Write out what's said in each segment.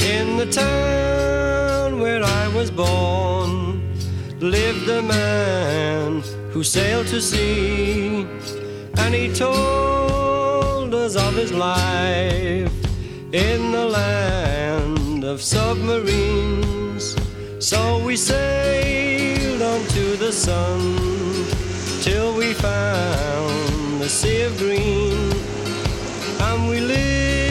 In the town where I was born lived a man who sailed to sea, and he told us of his life in the land of submarines. So we sailed on to the sun till we found the sea of green, and we lived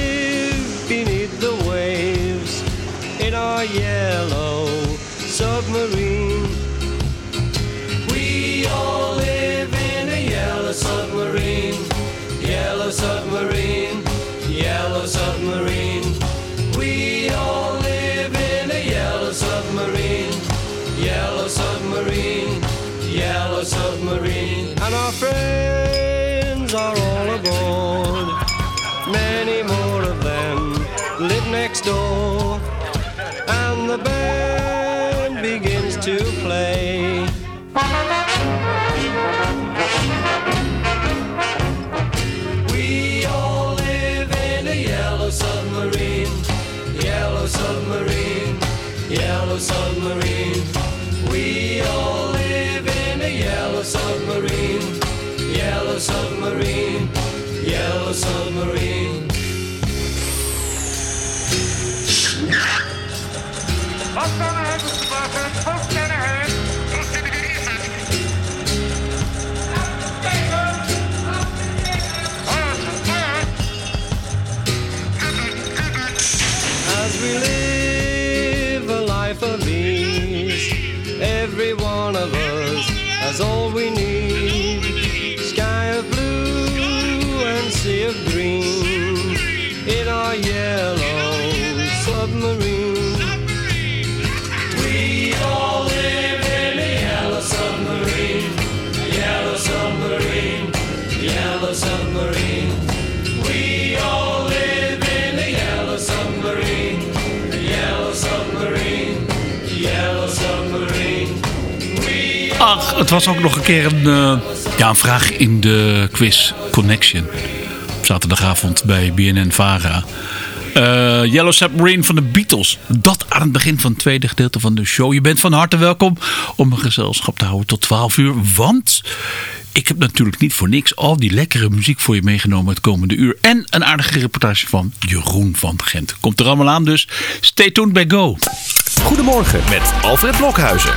yellow submarine. We all live in a yellow submarine, yellow submarine, yellow submarine. Of us has all we need. Het was ook nog een keer een, eh, ja, een vraag in de quiz Connection. Zaterdagavond bij BNN Vara. Eh, Yellow Submarine van de Beatles. Dat aan het begin van het tweede gedeelte van de show. Je bent van harte welkom om een gezelschap te houden tot 12 uur. Want ik heb natuurlijk niet voor niks al die lekkere muziek voor je meegenomen het komende uur. En een aardige reportage van Jeroen van Gent. Komt er allemaal aan dus. Stay tuned bij Go. Goedemorgen met Alfred Blokhuizen.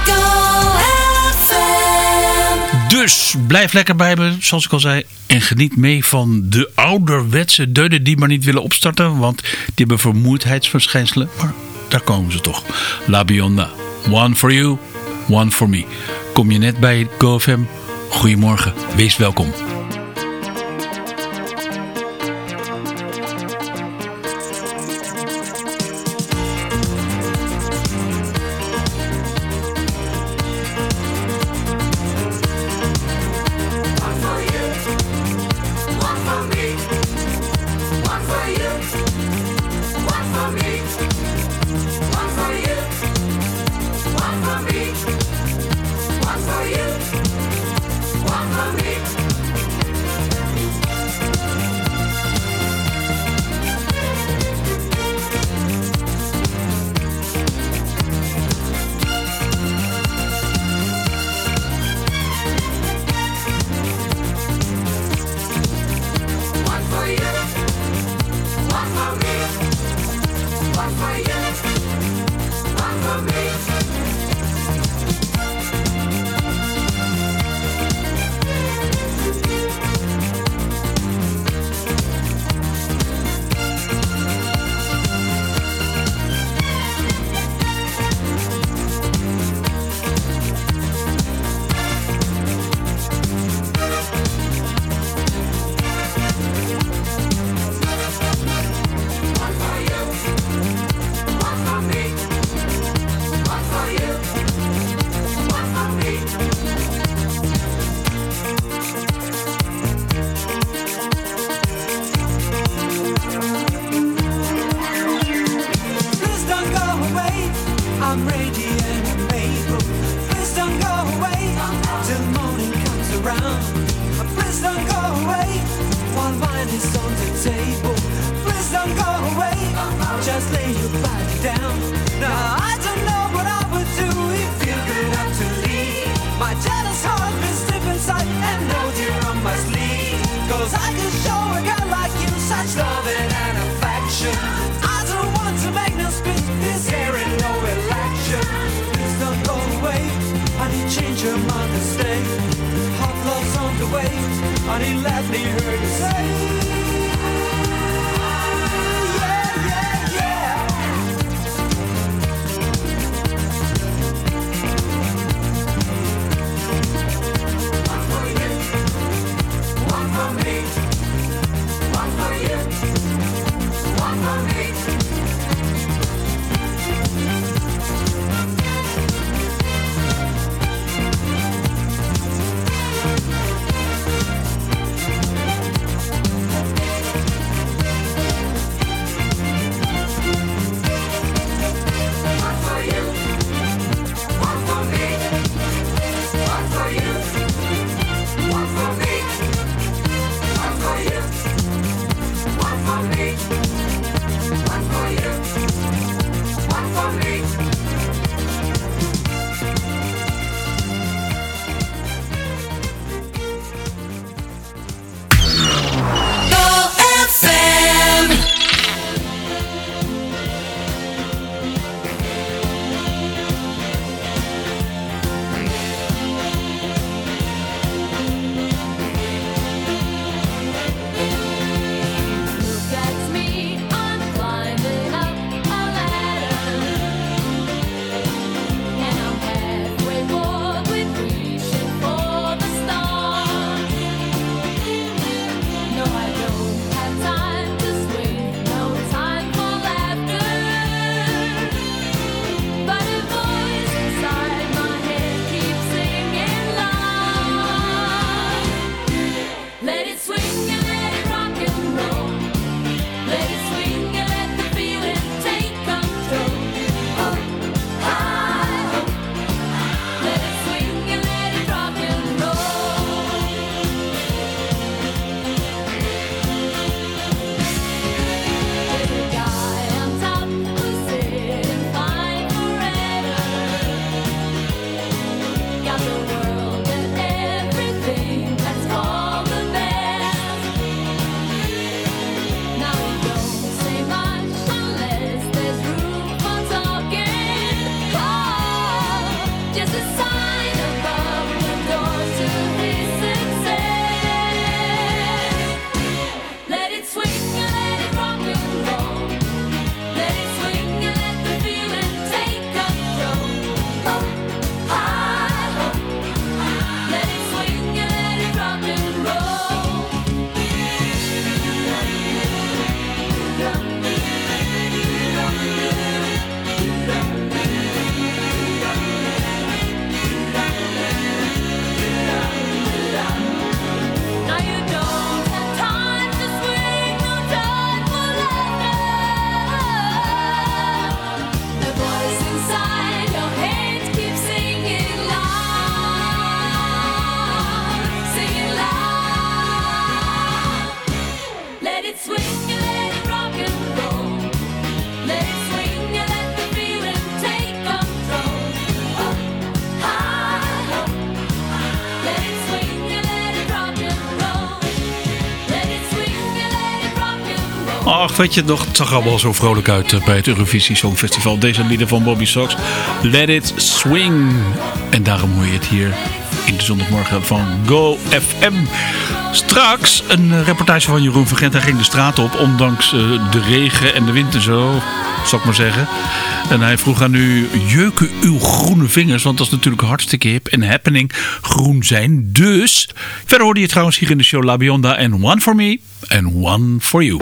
Dus blijf lekker bij me, zoals ik al zei. En geniet mee van de ouderwetse deuden die maar niet willen opstarten. Want die hebben vermoeidheidsverschijnselen. Maar daar komen ze toch. La Bionda. One for you, one for me. Kom je net bij GoFM? Goedemorgen, wees welkom. Wat je nog, het zag allemaal zo vrolijk uit eh, bij het Eurovisie Songfestival. Deze lieden van Bobby Sox. Let it swing. En daarom hoor je het hier in de zondagmorgen van Go FM. Straks een reportage van Jeroen Vergent. Hij ging de straat op, ondanks eh, de regen en de wind en zo, zal ik maar zeggen. En hij vroeg aan u, jeuken uw groene vingers? Want dat is natuurlijk hartstikke hip en happening groen zijn. Dus, verder hoorde je trouwens hier in de show La Bionda en One For Me and One For You.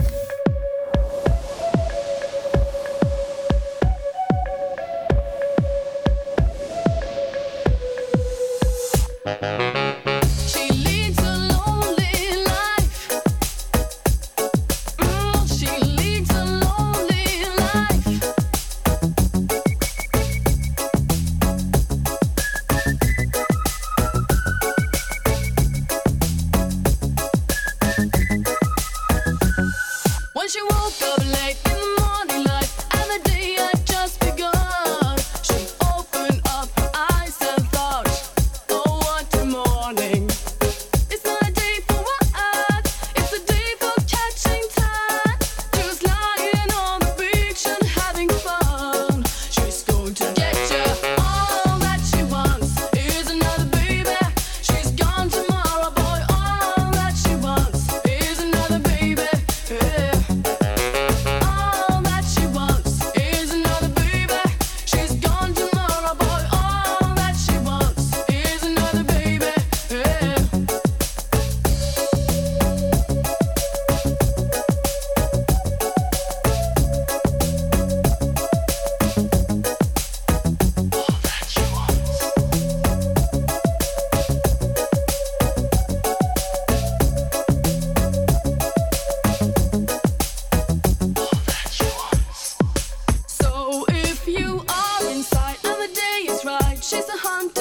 She's a hunter,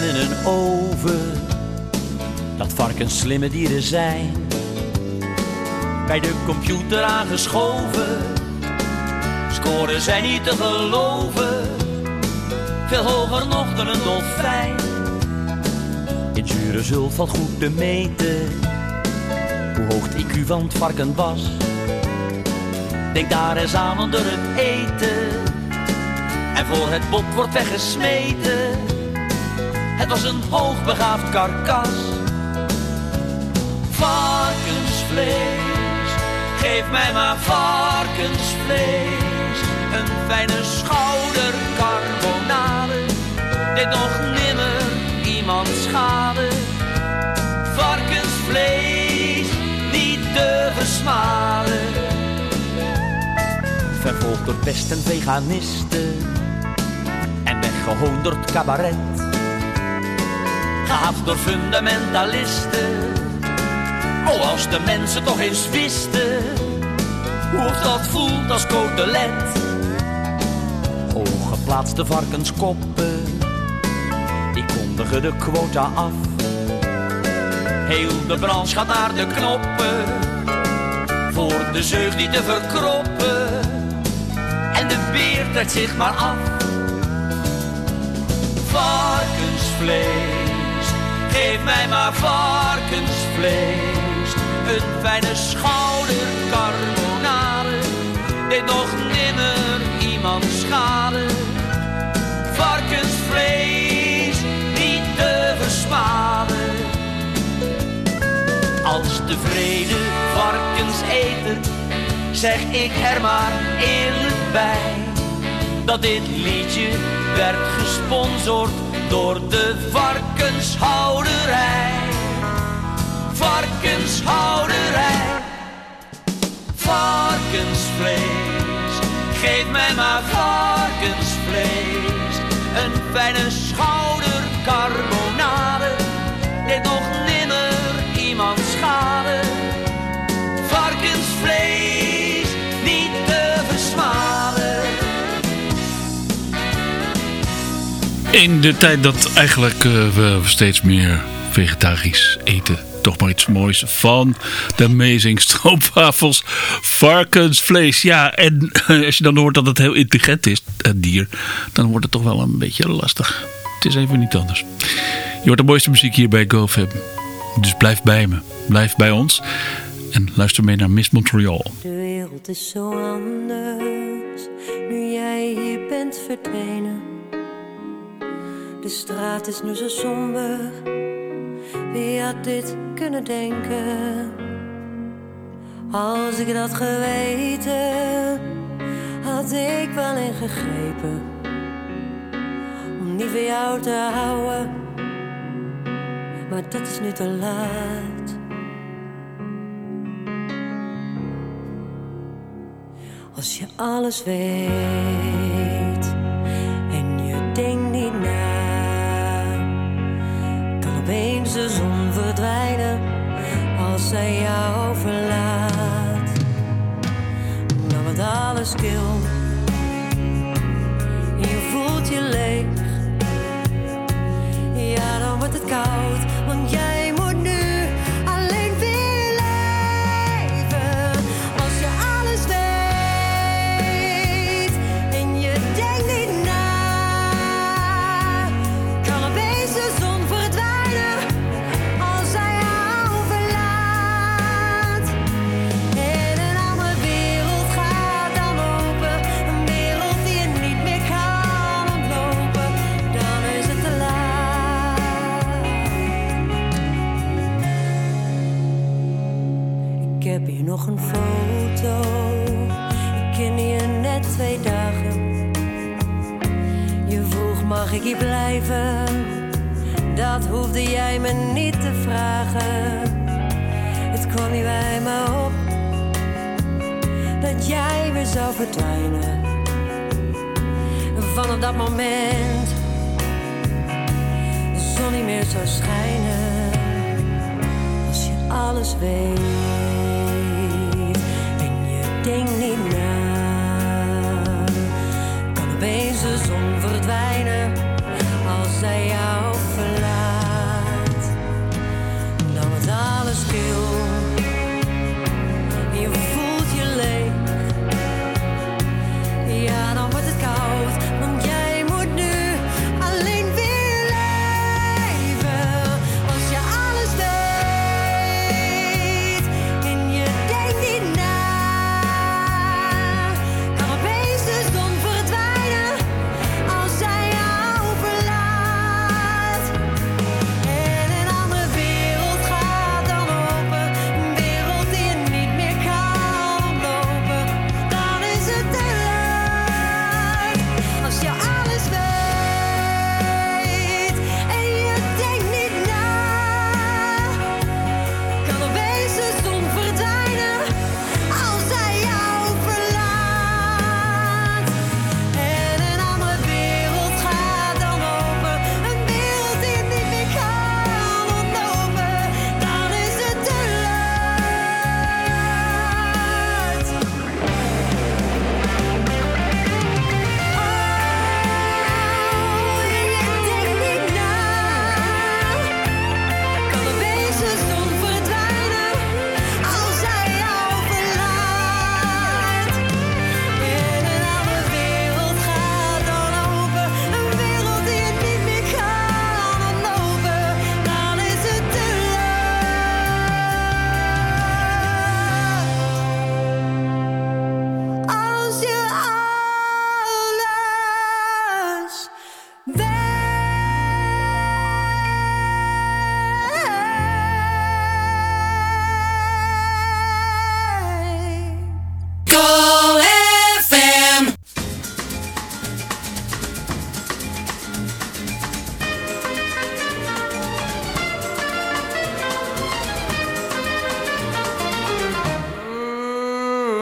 zeggen in een oven dat varkens slimme dieren zijn. Bij de computer aangeschoven, scoren zij niet te geloven. Veel hoger nog dan een dolfijn. In zure zul valt goed te meten hoe hoog het IQ van het varken was. Denk daar eens aan onder het eten en voor het bot wordt weggesmeten. Het was een hoogbegaafd karkas. Varkensvlees, geef mij maar varkensvlees. Een fijne schoudercarbonade, dit nog nimmer iemand schade. Varkensvlees, niet te versmalen. Vervolgd door pest en veganisten en weggehoond door het cabaret. Gehaald door fundamentalisten. Oh, als de mensen toch eens wisten hoe dat voelt als cotelet. Hooggeplaatste varkenskoppen, die kondigen de quota af. Heel de branche gaat naar de knoppen, voor de zeug niet te verkroppen. En de beer trekt zich maar af. Varkensvlees, geef mij maar varkensvlees. Een fijne schoudercarbonade, dit nog nimmer iemand schade. Varkensvlees, niet te versmalen. Als tevreden varkenseter, zeg ik er maar eerlijk bij dat dit liedje werd gesponsord door de varkenshouderij. Varkenshouderij. Varkensvlees, geef mij maar varkensvlees. Een fijne schoudercarbonade, dit nog in de tijd dat eigenlijk eh, we steeds meer vegetarisch eten toch maar iets moois van de Amazing Stroopwafels. Varkensvlees, ja. En als je dan hoort dat het heel intelligent is, het dier, dan wordt het toch wel een beetje lastig. Het is even niet anders. Je hoort de mooiste muziek hier bij GoFab. Dus blijf bij me, blijf bij ons. En luister mee naar Miss Montreal. De wereld is zo anders, nu jij hier bent verdwenen. De straat is nu zo somber. Wie had dit kunnen denken? Als ik dat geweten, had ik wel ingegrepen. Om niet van jou te houden. Maar dat is nu te laat. Als je alles weet.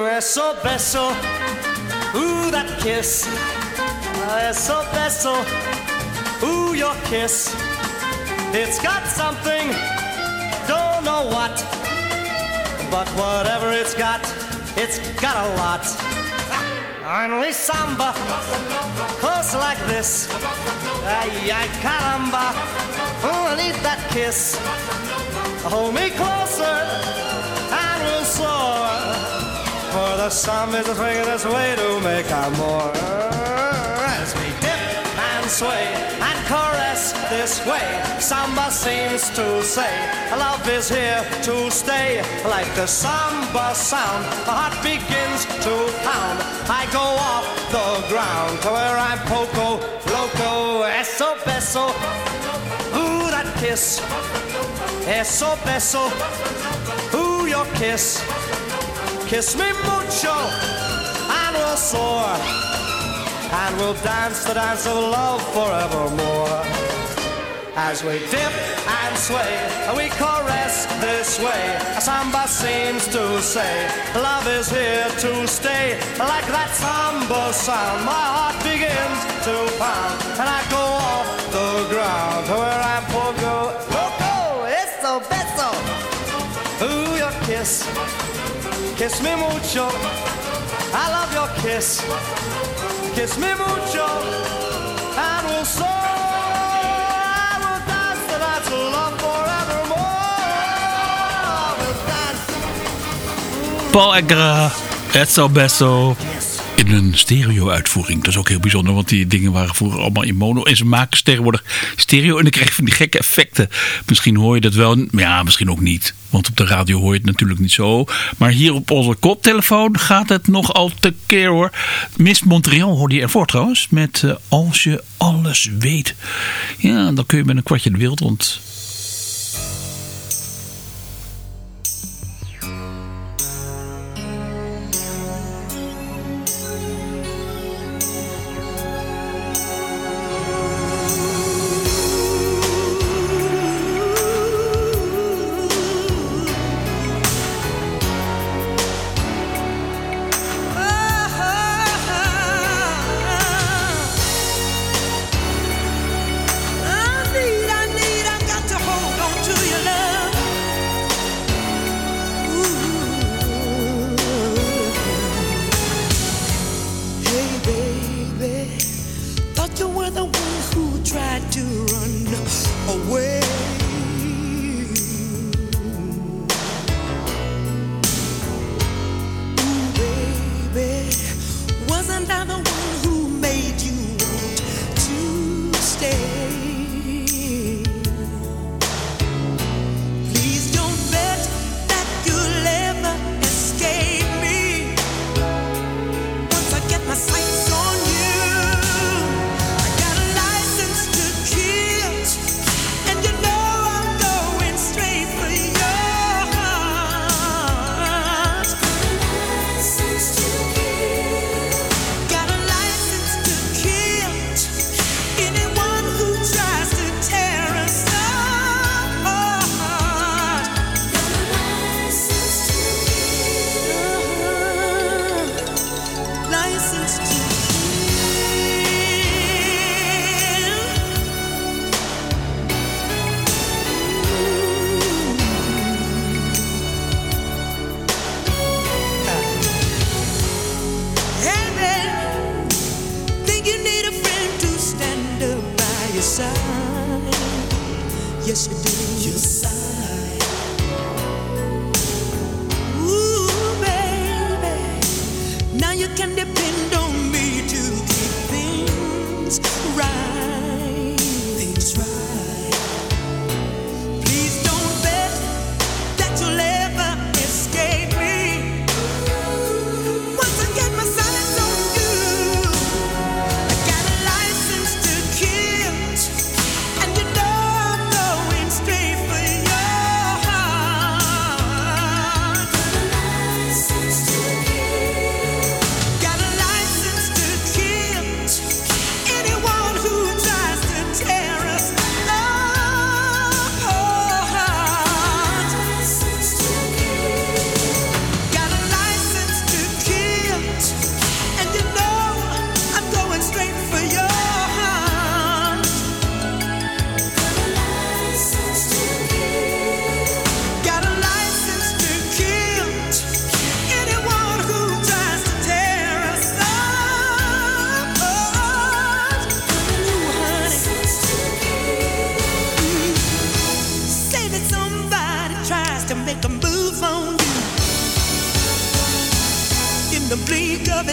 eso, beso. Ooh, that kiss. Eso, beso. Ooh, your kiss. It's got something, don't know what. But whatever it's got, it's got a lot. Only samba, close like this. Ay, ay, caramba. Ooh, I need that kiss. Hold me closer for the sun is the quickest way to make more. As we dip and sway and caress this way, samba seems to say, love is here to stay. Like the samba sound, the heart begins to pound. I go off the ground to where I'm poco, loco, eso beso. Ooh, that kiss, eso beso. Ooh, your kiss. Kiss me mucho and we'll soar. And we'll dance the dance of love forevermore. As we dip and sway, and we caress this way. A Samba seems to say, love is here to stay. Like that samba sound, my heart begins to pound. And I go off the ground where I'm poco loco. Eso beso. Ooh, your kiss. Kiss me mucho. I love your kiss. Kiss me mucho. And we'll soar. And we'll dance the of love forevermore. We'll dance. Paul Egra, Ezzo Besso. In een stereo-uitvoering. Dat is ook heel bijzonder, want die dingen waren vroeger allemaal in mono. En ze maken tegenwoordig stereo en dan krijg je van die gekke effecten. Misschien hoor je dat wel, ja, misschien ook niet. Want op de radio hoor je het natuurlijk niet zo. Maar hier op onze koptelefoon gaat het nog al te keer hoor. Miss Montreal hoorde je ervoor trouwens. Met eh, Als je alles weet. Ja, dan kun je met een kwartje de wereld rond.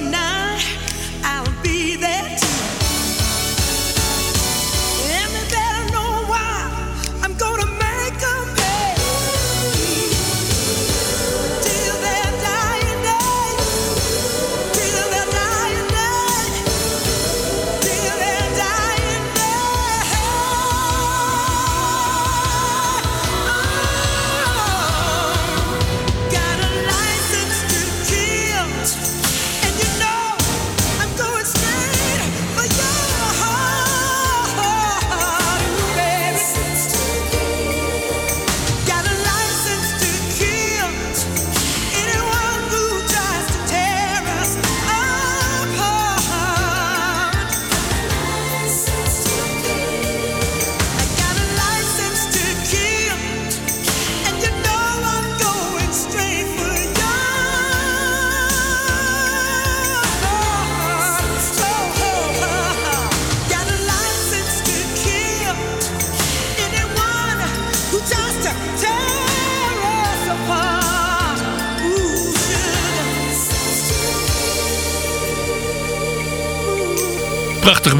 Tonight, I'll be there too.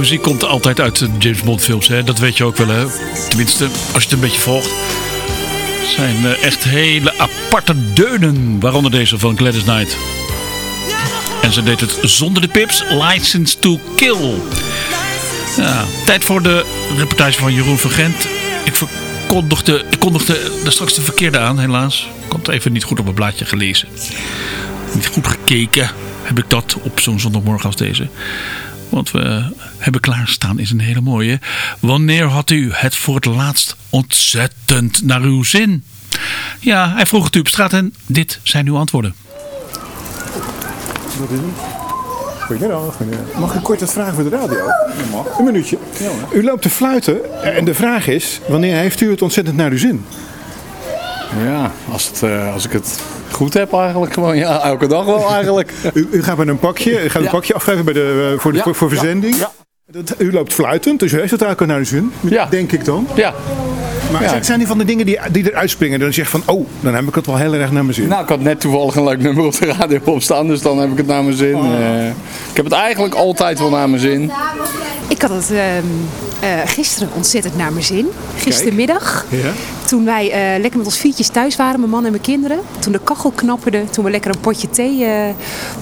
Muziek komt altijd uit de James Bond films. Hè? Dat weet je ook wel. Hè? Tenminste, als je het een beetje volgt. Het zijn eh, echt hele aparte deunen. Waaronder deze van Gladys Knight. En ze deed het zonder de pips. License to Kill. Ja, tijd voor de reportage van Jeroen van Gent. Ik verkondigde, ik kondigde daar straks de verkeerde aan, helaas. Het even niet goed op mijn blaadje gelezen. Niet goed gekeken heb ik dat op zo'n zondagmorgen als deze. Want we hebben klaarstaan is een hele mooie. Wanneer had u het voor het laatst ontzettend naar uw zin? Ja, hij vroeg het u op straat en dit zijn uw antwoorden. Wat is het? Goedemiddag. goedemiddag. Mag ik kort wat vragen voor de radio? Een minuutje. U loopt te fluiten en de vraag is, wanneer heeft u het ontzettend naar uw zin? Ja, als, het, eh, als ik het goed heb eigenlijk gewoon. Ja, elke dag wel eigenlijk. U, u gaat met een pakje, u gaat een Ja. pakje afgeven bij de, eh, voor, de, Ja, voor, verzending. ja. Dat, u loopt fluitend, dus u heeft het eigenlijk naar uw zin, Ja. denk ik dan. Ja. Maar Ja. zijn- die van de dingen die, die eruit springen, dan zeg je van, oh, dan heb ik het wel heel erg naar mijn zin. Nou, ik had net toevallig een leuk nummer op de radio opstaan, dus dan heb ik het naar mijn zin. Eh, ik heb het eigenlijk altijd wel naar mijn zin. Ik had het ehm, eh, gisteren ontzettend naar mijn zin. Gistermiddag. Ja? Toen wij eh, lekker met ons vietjes thuis waren, mijn man en mijn kinderen. Toen de kachel knapperde. Toen we lekker een potje thee eh,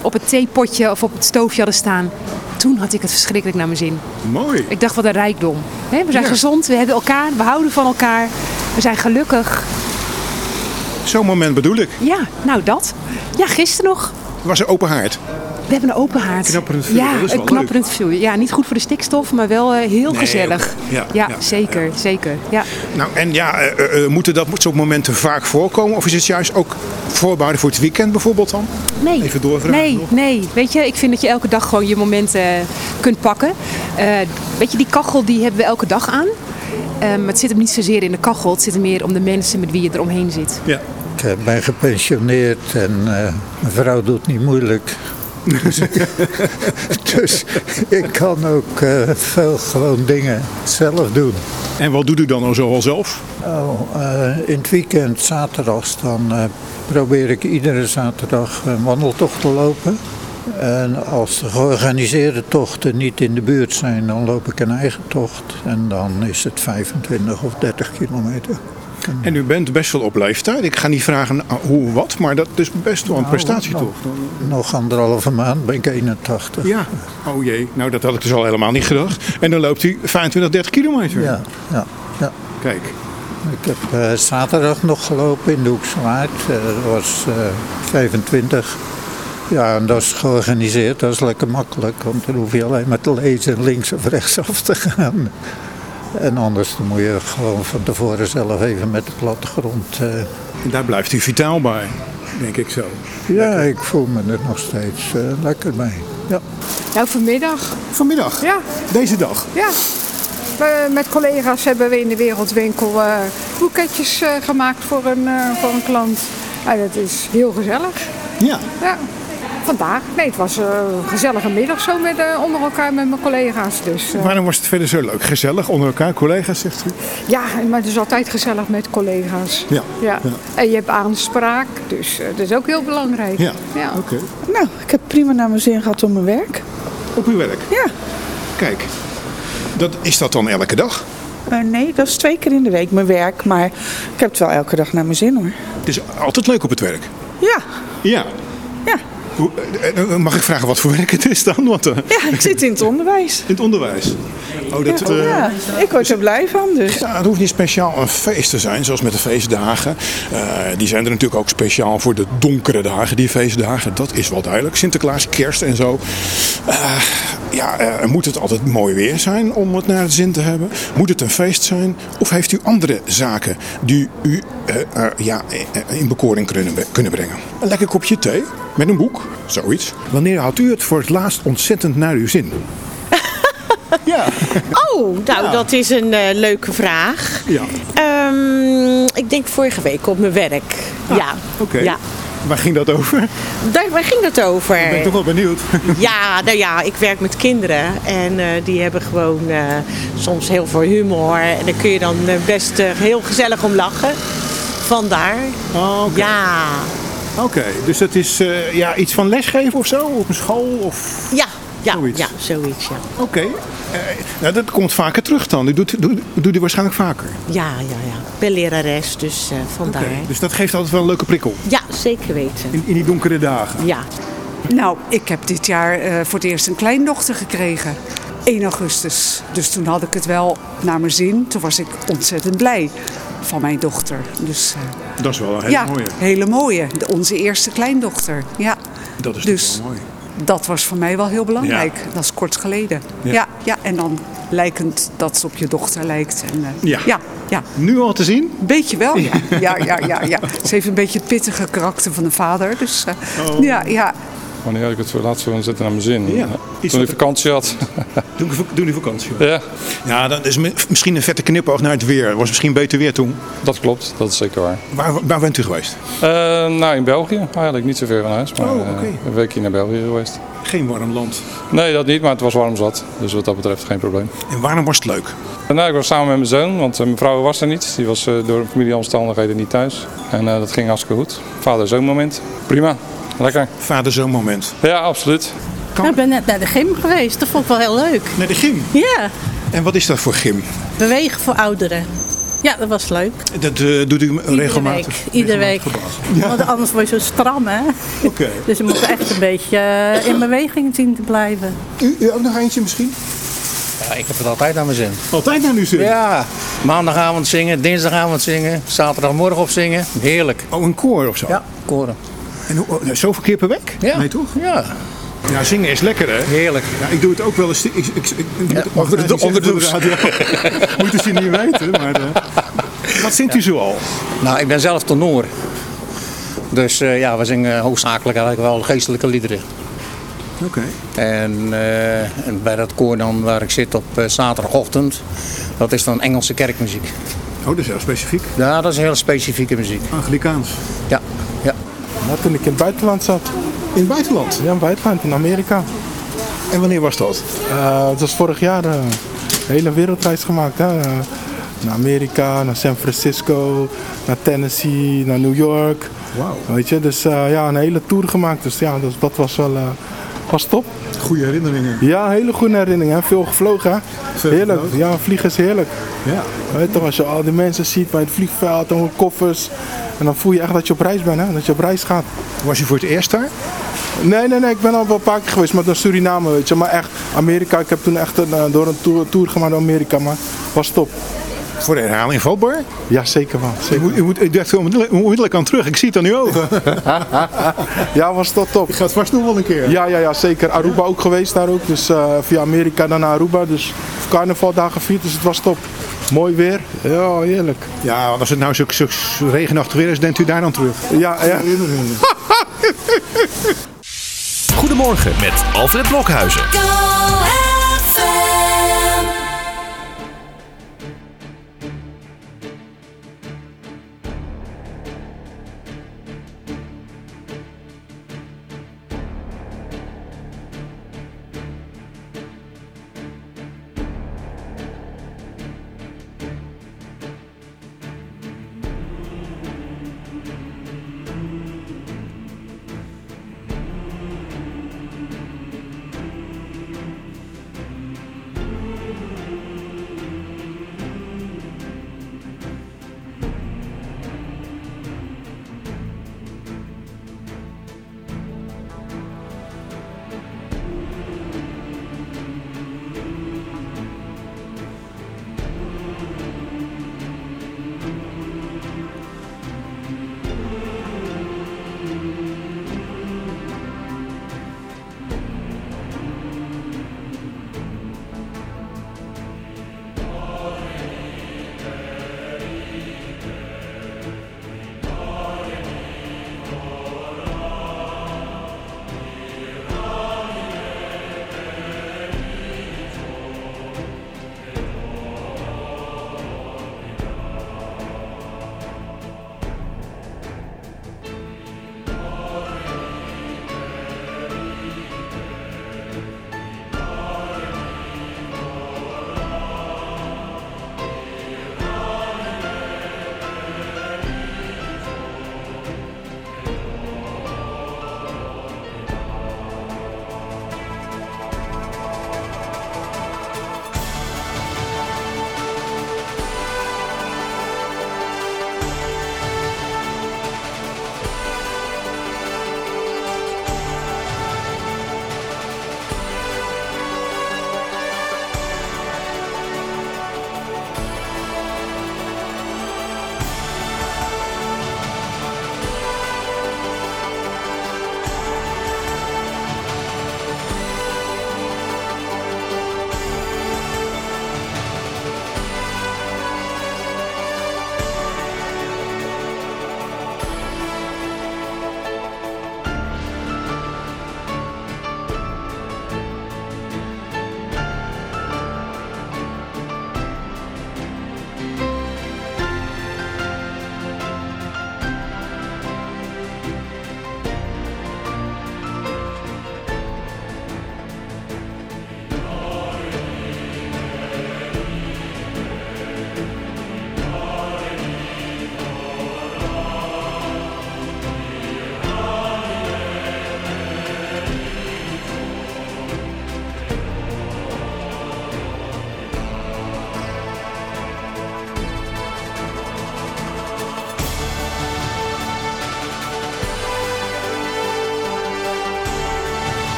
op het theepotje of op het stoofje hadden staan. Toen had ik het verschrikkelijk naar mijn zin. Mooi. Ik dacht, wat een rijkdom. We zijn Ja. gezond, we hebben elkaar, we houden van elkaar. We zijn gelukkig. Zo'n moment bedoel ik. Ja, nou dat. Ja, gisteren nog. Was er open haard? We hebben een open haard. Knapperend vuur, Ja, dat is wel een knapperend vuur. Ja, niet goed voor de stikstof, maar wel eh, heel Nee, gezellig. Ja, Ja, ja, zeker, zeker. Ja. Nou, en ja, eh, eh, moeten dat soort momenten vaak voorkomen? Of is het juist ook voorbehouden voor het weekend bijvoorbeeld dan? Nee. Even doorvragen Nee, nog. nee. Weet je, ik vind dat je elke dag gewoon je momenten kunt pakken. Eh, weet je, die kachel die hebben we elke dag aan. Eh, maar het zit hem niet zozeer in de kachel. Het zit hem meer om de mensen met wie je eromheen zit. Ja. Ik ben gepensioneerd en eh, mijn vrouw doet niet moeilijk. Dus, dus ik kan ook eh, veel gewoon dingen zelf doen. En wat doet u dan al zo al zelf? Oh, eh, in het weekend, zaterdags, dan eh, probeer ik iedere zaterdag een wandeltocht te lopen. En als de georganiseerde tochten niet in de buurt zijn, dan loop ik een eigen tocht. En dan is het 25 of 30 kilometer. En u bent best wel op leeftijd. Ik ga niet vragen hoe wat, maar dat is best wel een Nou, prestatie toch? Nog anderhalve maand ben ik 81. Ja. Oh jee, nou dat had ik dus al helemaal niet gedacht. En dan loopt u 25, 30 kilometer. Ja, ja, ja. Kijk. Ik heb eh, zaterdag nog gelopen in de Hoekse Waard. Eh, dat was eh, 25. Ja, en dat is georganiseerd. Dat is lekker makkelijk. Want dan hoef je alleen maar te lezen links of rechts af te gaan. En anders dan moet je gewoon van tevoren zelf even met de plattegrond. eh, En daar blijft u vitaal bij, denk ik zo. ja, ik voel me er nog steeds eh, lekker bij. Ja. Nou, vanmiddag. Vanmiddag? Ja. Deze dag? Ja. We- met collega's hebben we in de Wereldwinkel eh, boeketjes eh, gemaakt voor een, eh, voor een klant. Nou, dat is heel gezellig. Ja. Ja. Vandaag. Nee, het was eh, een gezellige middag zo met, eh, onder elkaar met mijn collega's. Dus, eh, Waarom was het verder zo leuk? Gezellig onder elkaar, collega's zegt u? ja, maar het is altijd gezellig met collega's. Ja. Ja. Ja. En je hebt aanspraak, dus eh, dat is ook heel belangrijk. Ja. ja. Oké. Nou, ik heb prima naar mijn zin gehad op mijn werk. Op uw werk? Ja. Kijk. Dat, is dat dan elke dag? Eh, nee, dat is twee keer in de week mijn werk. Maar ik heb het wel elke dag naar mijn zin hoor. Het is altijd leuk op het werk. Ja. Ja. Ja. Eh, eh, mag ik vragen wat voor werk het is dan? Want, eh, Ja, ik zit in het onderwijs. In het onderwijs. Oh, dat, ja, ja, ik word er blij van. Dus. Ja, het hoeft niet speciaal een feest te zijn, zoals met de feestdagen. Die zijn er natuurlijk ook speciaal voor de donkere dagen, die feestdagen. Dat is wel duidelijk. Sinterklaas, kerst en zo. Ja, eh, moet het altijd mooi weer zijn om het naar de zin te hebben? Moet het een feest zijn? Of heeft u andere zaken die u eh, eh, ja, in bekoring kunnen, kunnen brengen? Een lekker kopje thee met een boek, zoiets. Wanneer had u het voor het laatst ontzettend naar uw zin? ja. Oh, nou dat is een leuke vraag. Ja. Ehm, ik denk vorige week op mijn werk. ja. Ah, Oké. Ja. Waar ging dat over? Daar, waar ging het over? Ik ben toch wel benieuwd. Ja, nou ja, ik werk met kinderen en eh, die hebben gewoon eh, soms heel veel humor. En daar kun je dan eh, best heel gezellig om lachen. Vandaar. Oh, Ja. Oké, dus dat is ja, iets van lesgeven of zo? Op een school? Of... Ja, Ja, Zoiets. ja zoiets, ja. Oké. nou, dat komt vaker terug dan. Dat doet, doet, doet u waarschijnlijk vaker. Ja, ja, ja. Ik ben lerares, dus eh, vandaar. Dus dat geeft altijd wel een leuke prikkel. Ja, zeker weten. In, in die donkere dagen. Ja. Nou, ik heb dit jaar eh, voor het eerst een kleindochter gekregen. 1 augustus. Dus toen had ik het wel naar mijn zin. Toen was ik ontzettend blij van mijn dochter. Dus eh, Dat is wel een hele ja, mooie. hele mooie. De- onze eerste kleindochter. Ja. Dat is dus toch wel mooi. Dat was voor mij wel heel belangrijk. Dat is kort geleden. Ja. Ja. Ja, en dan lijkend dat ze op je dochter lijkt. En, eh, Ja. ja, ja. Nu al te zien? Beetje wel, ja. ja, ja, ja, ja. Ze heeft een beetje het pittige karakter van de vader. Dus eh, Oh. ja, ja. Wanneer ik het voor laatst zo zitten naar mijn zin? Ja, Toen ik vakantie had. Doen die, doen die vakantie? Ja. Ja, dat is mi- misschien een vette knipoog naar het weer. Het was misschien beter weer toen. Dat klopt, dat is zeker waar. Waar, waar bent u geweest? Eh, nou, in België eigenlijk. Niet zo ver van huis. Maar Oh, eh, oké. een weekje naar België geweest. Geen warm land. Nee, dat niet, maar het was warm zat. Dus wat dat betreft geen probleem. En waarom was het leuk? En, nou, ik was samen met mijn zoon, want eh, mijn vrouw was er niet. Die was eh, door familieomstandigheden niet thuis. En eh, dat ging hartstikke goed. Vader-zoon moment. Prima. Lekker. Vader-zoon moment. Ja, absoluut. Ik ben net naar de gym geweest. Dat vond ik wel heel leuk. Naar de gym? Ja, En wat is dat voor gym? bewegen voor ouderen. Ja, dat was leuk. Dat eh, doet u Iedere regelmatig? week. Iedere week. Want anders word je zo stram, hè? Oké. Dus je moet echt een beetje eh, in beweging zien te blijven. U, u ook nog eentje misschien? Ja, ik heb het altijd naar mijn zin. Altijd naar uw zin? Ja, maandagavond zingen, dinsdagavond zingen, zaterdagmorgen op zingen. Heerlijk. Oh, een koor of zo? Ja, koren. En hoe, oh, zoveel keer per week? Ja. Nee, toch? Ja. Ja, zingen is lekker, hè? Heerlijk. Ja, ik doe het ook wel eens. Ik, ik, ik, ik- Ja, mag onder het de- niet onder de. Moeten ze niet weten, maar... eh, wat zingt u zo al? Nou, ik ben zelf tenor. Dus eh, ja, we zingen hoofdzakelijk eigenlijk wel geestelijke liederen. Oké. En, eh, en bij dat koor dan waar ik zit op eh, zaterdagochtend, dat is dan Engelse kerkmuziek. Oh, dat is heel specifiek. Ja, dat is heel specifieke muziek. Anglikaans. Ja, ja. Toen ik in het buitenland zat. In het buitenland? Ja, in het buitenland, in Amerika. En wanneer was dat? Eh, het was vorig jaar. eh, een hele wereldreis gemaakt. Hè? Eh, naar Amerika, naar San Francisco, naar Tennessee, naar New York. Wauw. Weet je, dus eh, ja, een hele tour gemaakt. Dus ja, dus, dat was wel eh, was top. Goede herinneringen. Ja, hele goede herinneringen. Veel gevlogen. Hè? Heerlijk. Ja, vliegen is heerlijk. Ja. Weet je, als je al die mensen ziet bij het vliegveld en koffers. En dan voel je echt dat je op reis bent, hè? dat je op reis gaat. Was je voor het eerst daar? Nee, nee, nee, ik ben al wel een paar keer geweest, maar naar Suriname, weet je. Maar echt, Amerika, ik heb toen echt een, eh, door een tour, tour gemaakt door Amerika, maar was top. Voor de herhaling vatbaar? Ja, zeker wel. U, Zeker. moet, u, moet, u dacht onmiddellijk aan terug. Ik zie het aan uw ogen. ja, was tot top. Ik ga het vast nog wel een keer. Ja, ja, ja, zeker. Aruba ook geweest daar ook. Dus eh, via Amerika dan naar Aruba. Dus carnaval daar gevierd, dus het was top. Mooi weer. Ja, heerlijk. Ja, als het nou zo, zo regenachtig weer is, denkt u daar dan terug. Ja, ja. Goedemorgen met Alfred Blokhuizen.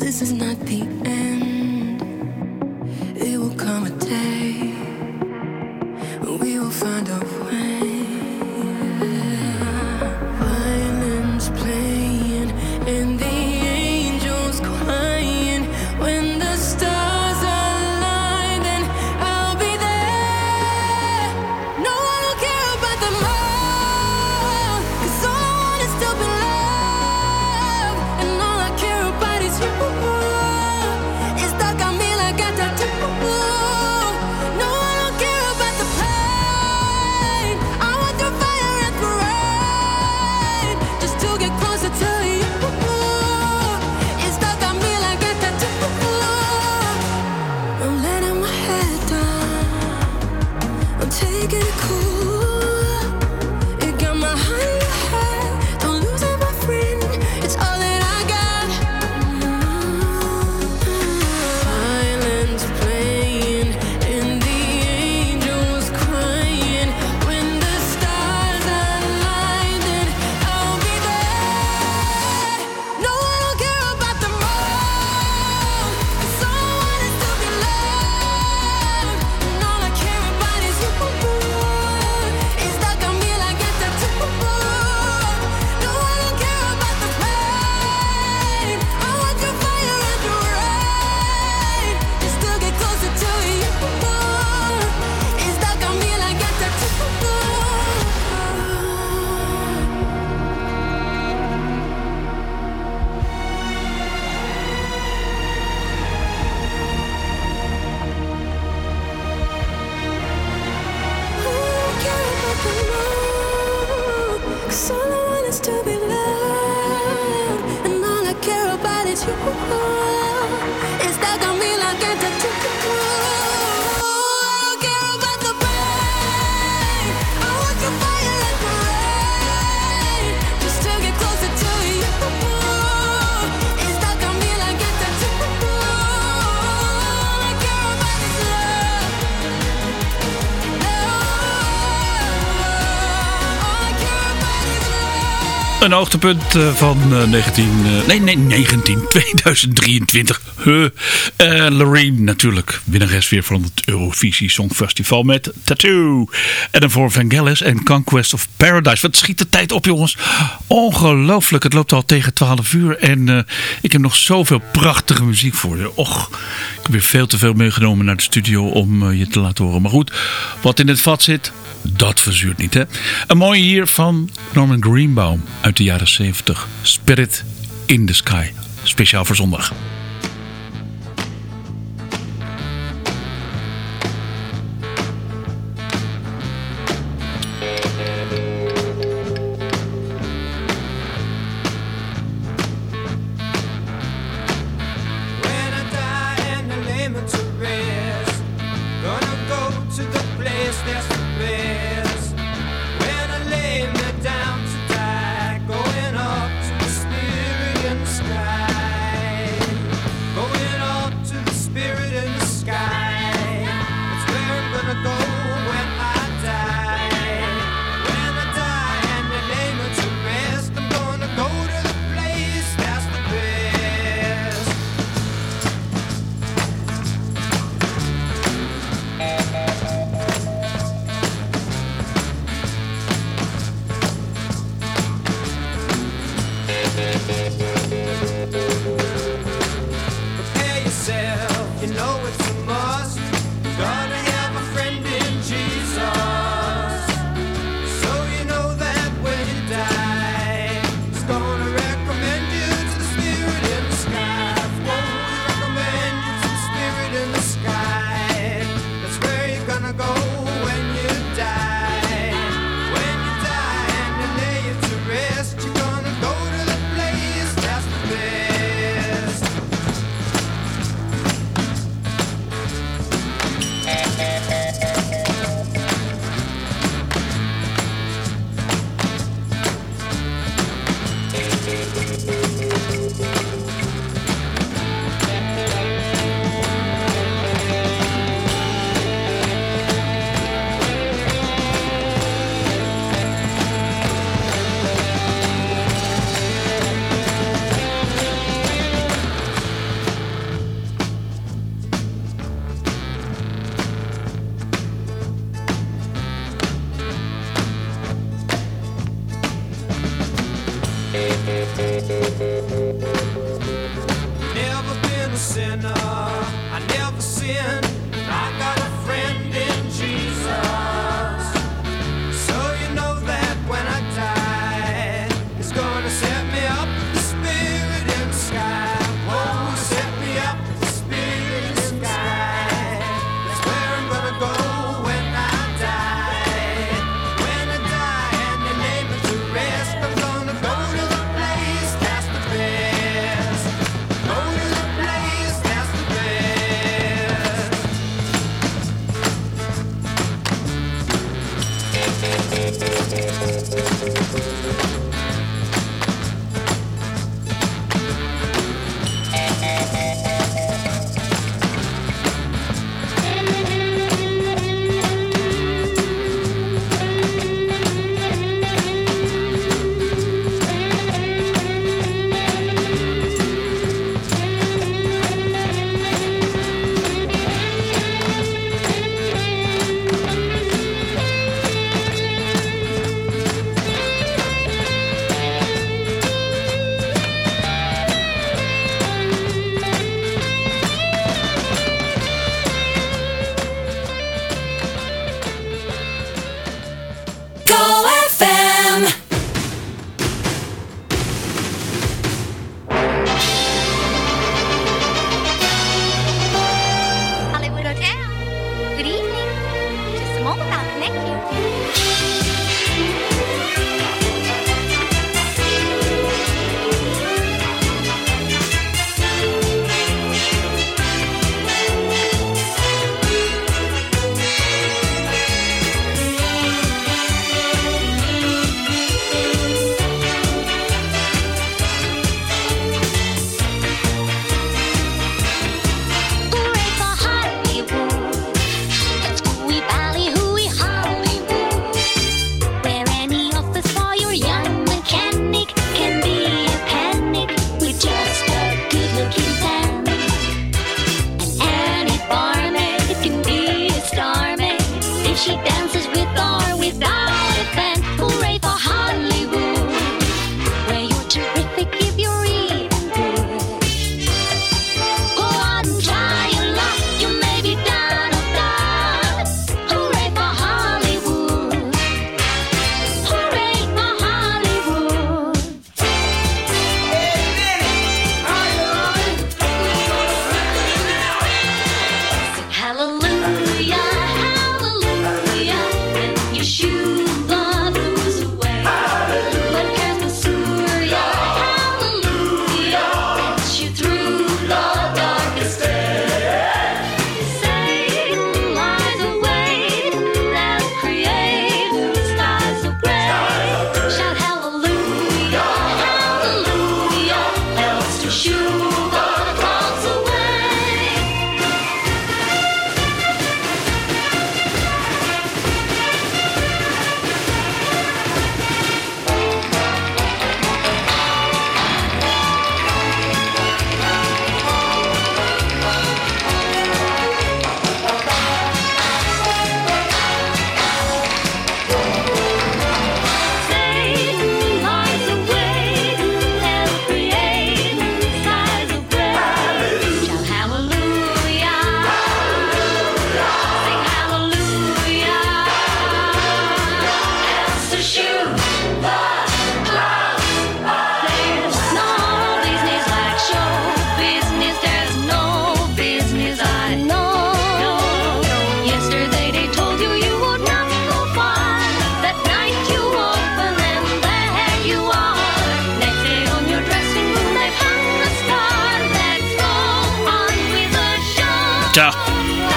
this is not the end. een hoogtepunt eh, van eh, 19, eh, nee, nee, 19, 2023. Huh. Eh, uh, Loreen natuurlijk, winnares weer van het Eurovisie Songfestival met Tattoo. En dan voor Vangelis en Conquest of Paradise. Wat schiet de tijd op jongens. Ongelooflijk, het loopt al tegen 12 uur. En eh, ik heb nog zoveel prachtige muziek voor je. Och, ik heb weer veel te veel meegenomen naar de studio om eh, je te laten horen. Maar goed, wat in het vat zit, dat verzuurt niet hè. Een mooie hier van Norman Greenbaum uit de jaren 70. Spirit in the Sky. Speciaal voor zondag.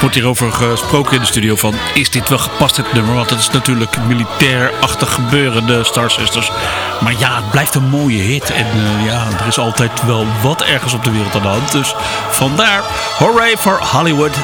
Wordt hierover gesproken in de studio van... is dit wel gepast, dit nummer? Want het is natuurlijk militair-achtig gebeuren, de Star Sisters. Maar ja, het blijft een mooie hit. En eh, ja, er is altijd wel wat ergens op de wereld aan de hand. Dus vandaar, hooray for Hollywood.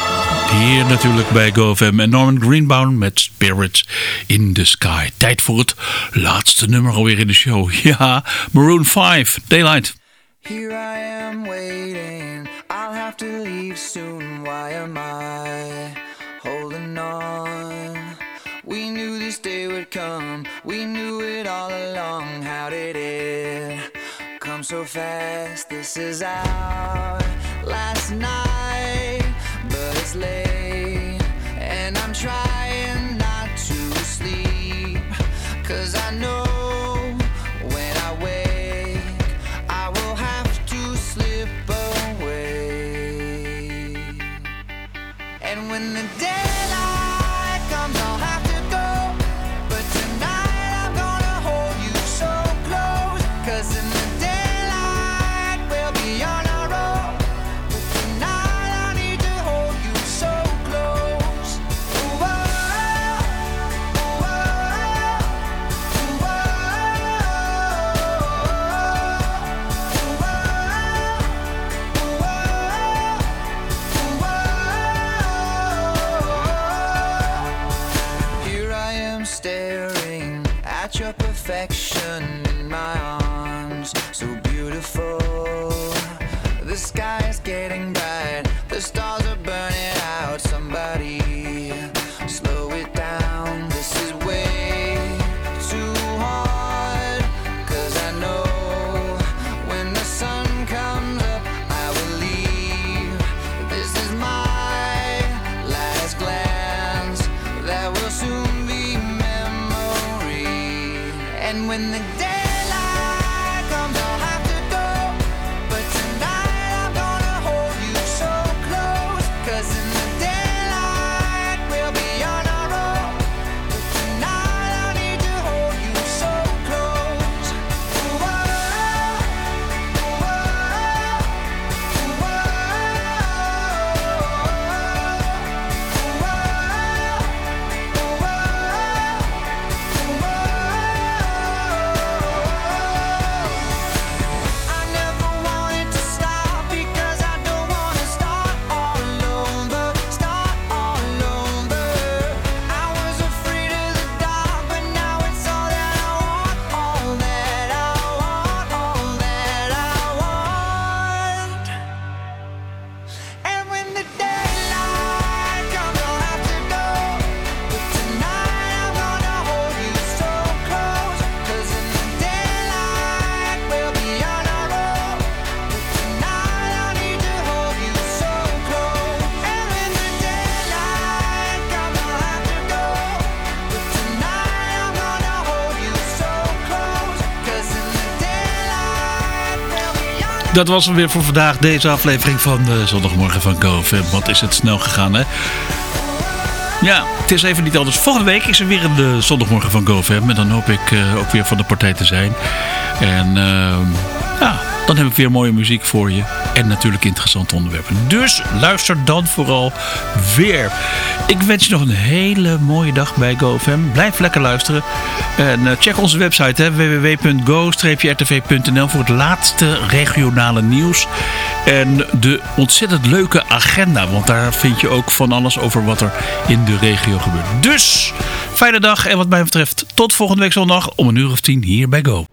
Hier natuurlijk bij GoFM en Norman Greenbaum met Spirits in the Sky. Tijd voor het laatste nummer alweer in de show. Ja, Maroon 5, Daylight. Here I am waiting. I'll have to leave soon. Why am I holding on? We knew this day would come. We knew it all along. How did it come so fast? This is our last night, but it's late and I'm trying not to sleep. Cause I know perfection in my arms, so beautiful. The sky Dat was hem weer voor vandaag. Deze aflevering van de zondagmorgen van GoFam. Wat is het snel gegaan, hè? Ja, het is even niet anders. Volgende week is er weer de zondagmorgen van GoFam. En dan hoop ik eh, ook weer van de partij te zijn. En ehm, ja, dan heb ik weer mooie muziek voor je. En natuurlijk interessante onderwerpen. Dus luister dan vooral weer. Ik wens je nog een hele mooie dag bij GoFam. Blijf lekker luisteren. En eh, check onze website www.go-rtv.nl voor het laatste regionale nieuws. En de ontzettend leuke agenda. Want daar vind je ook van alles over wat er in de regio gebeurt. Dus, fijne dag. En wat mij betreft, tot volgende week zondag om een uur of tien hier bij Go.